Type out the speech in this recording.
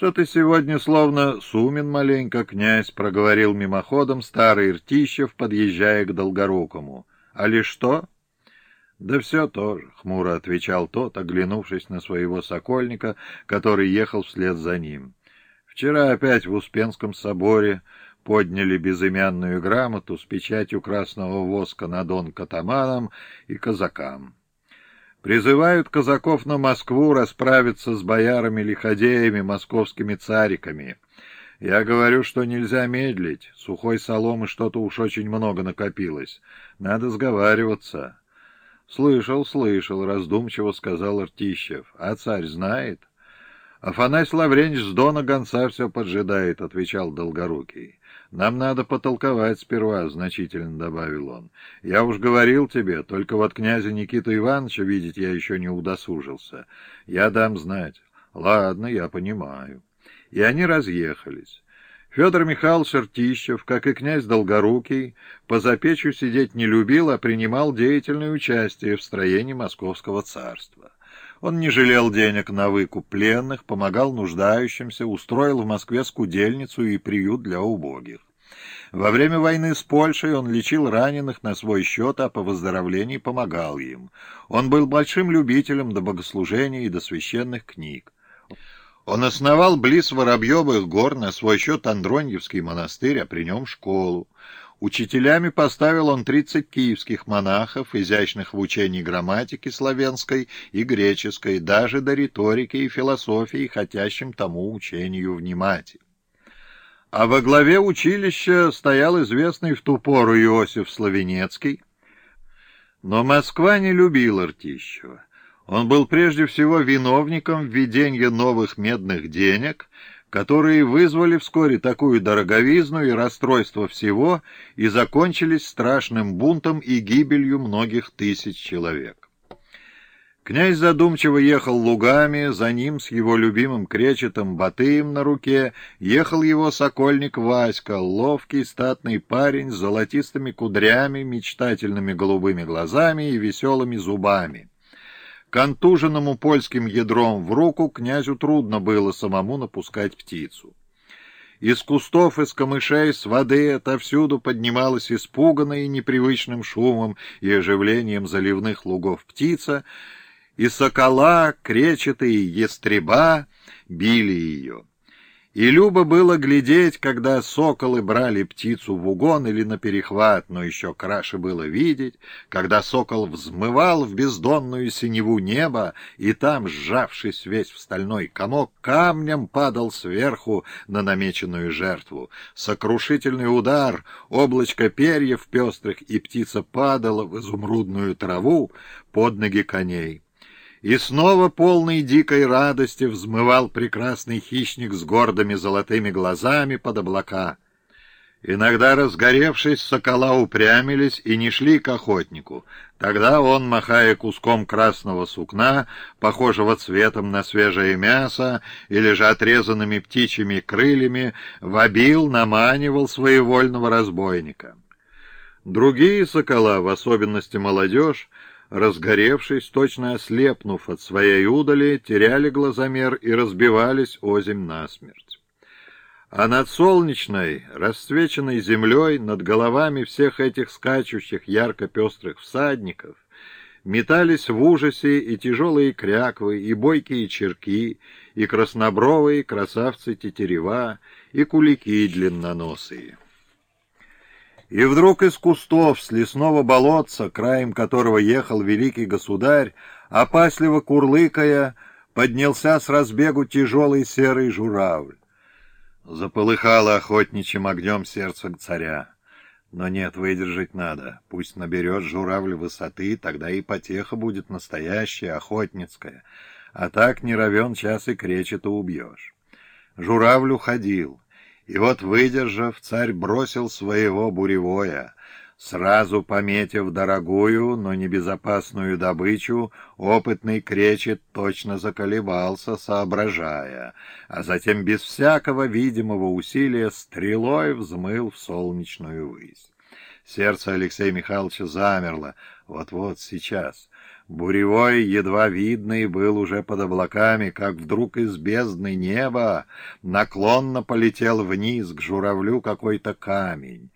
что ты сегодня словно сумен маленько, князь, — проговорил мимоходом старый Ртищев, подъезжая к Долгорукому. — А ли что? — Да все тоже, — хмуро отвечал тот, оглянувшись на своего сокольника, который ехал вслед за ним. Вчера опять в Успенском соборе подняли безымянную грамоту с печатью красного воска на дон катаманам и казакам. Призывают казаков на Москву расправиться с боярами-лиходеями, московскими цариками. Я говорю, что нельзя медлить. Сухой соломы что-то уж очень много накопилось. Надо сговариваться. — Слышал, слышал, — раздумчиво сказал Ртищев. — А царь знает? — Афанась Лавренч с Дона гонца все поджидает, — отвечал Долгорукий. «Нам надо потолковать сперва», — значительно добавил он. «Я уж говорил тебе, только вот князя Никиту Ивановича видеть я еще не удосужился. Я дам знать». «Ладно, я понимаю». И они разъехались. Федор Михайлович Артищев, как и князь Долгорукий, по запечью сидеть не любил, а принимал деятельное участие в строении Московского царства. Он не жалел денег на выкуп пленных, помогал нуждающимся, устроил в Москве скудельницу и приют для убогих. Во время войны с Польшей он лечил раненых на свой счет, а по выздоровлении помогал им. Он был большим любителем до богослужения и до священных книг. Он основал близ Воробьевых гор на свой счет Андроньевский монастырь, а при нем школу. Учителями поставил он тридцать киевских монахов, изящных в учении грамматики славянской и греческой, даже до риторики и философии, хотящим тому учению внимать. А во главе училища стоял известный в ту пору Иосиф Славенецкий. Но Москва не любила Ртищева. Он был прежде всего виновником введения новых медных денег, которые вызвали вскоре такую дороговизну и расстройство всего и закончились страшным бунтом и гибелью многих тысяч человек. Князь задумчиво ехал лугами, за ним с его любимым кречетом Батыем на руке ехал его сокольник Васька, ловкий статный парень с золотистыми кудрями, мечтательными голубыми глазами и веселыми зубами. Контуженному польским ядром в руку князю трудно было самому напускать птицу. Из кустов, из камышей, с воды отовсюду поднималась испуганная и непривычным шумом и оживлением заливных лугов птица, и сокола, кречеты и ястреба били ее. И любо было глядеть, когда соколы брали птицу в угон или на перехват, но еще краше было видеть, когда сокол взмывал в бездонную синеву неба, и там, сжавшись весь в стальной комок, камнем падал сверху на намеченную жертву. Сокрушительный удар, облачко перьев пестрых, и птица падала в изумрудную траву под ноги коней. И снова полный дикой радости взмывал прекрасный хищник с гордыми золотыми глазами под облака. Иногда, разгоревшись, сокола упрямились и не шли к охотнику. Тогда он, махая куском красного сукна, похожего цветом на свежее мясо, или же отрезанными птичьими крыльями, вобил, наманивал своевольного разбойника. Другие сокола, в особенности молодежь, разгоревшись, точно ослепнув от своей удали, теряли глазомер и разбивались озимь насмерть. А над солнечной, расцвеченной землей, над головами всех этих скачущих ярко-пестрых всадников, метались в ужасе и тяжелые кряквы, и бойкие черки, и краснобровые красавцы тетерева, и кулики длинноносые. И вдруг из кустов с лесного болотца, краем которого ехал великий государь, опасливо курлыкая, поднялся с разбегу тяжелый серый журавль. Заполыхало охотничьим огнем сердце царя. Но нет, выдержать надо. Пусть наберет журавль высоты, тогда и потеха будет настоящая, охотницкая. А так не равен час и кречета убьешь. Журавль уходил. И вот, выдержав, царь бросил своего буревоя. Сразу пометив дорогую, но небезопасную добычу, опытный кречет точно заколебался, соображая, а затем без всякого видимого усилия стрелой взмыл в солнечную высь. Сердце Алексея Михайловича замерло. Вот-вот, сейчас. Буревой, едва видный, был уже под облаками, как вдруг из бездны неба наклонно полетел вниз к журавлю какой-то камень.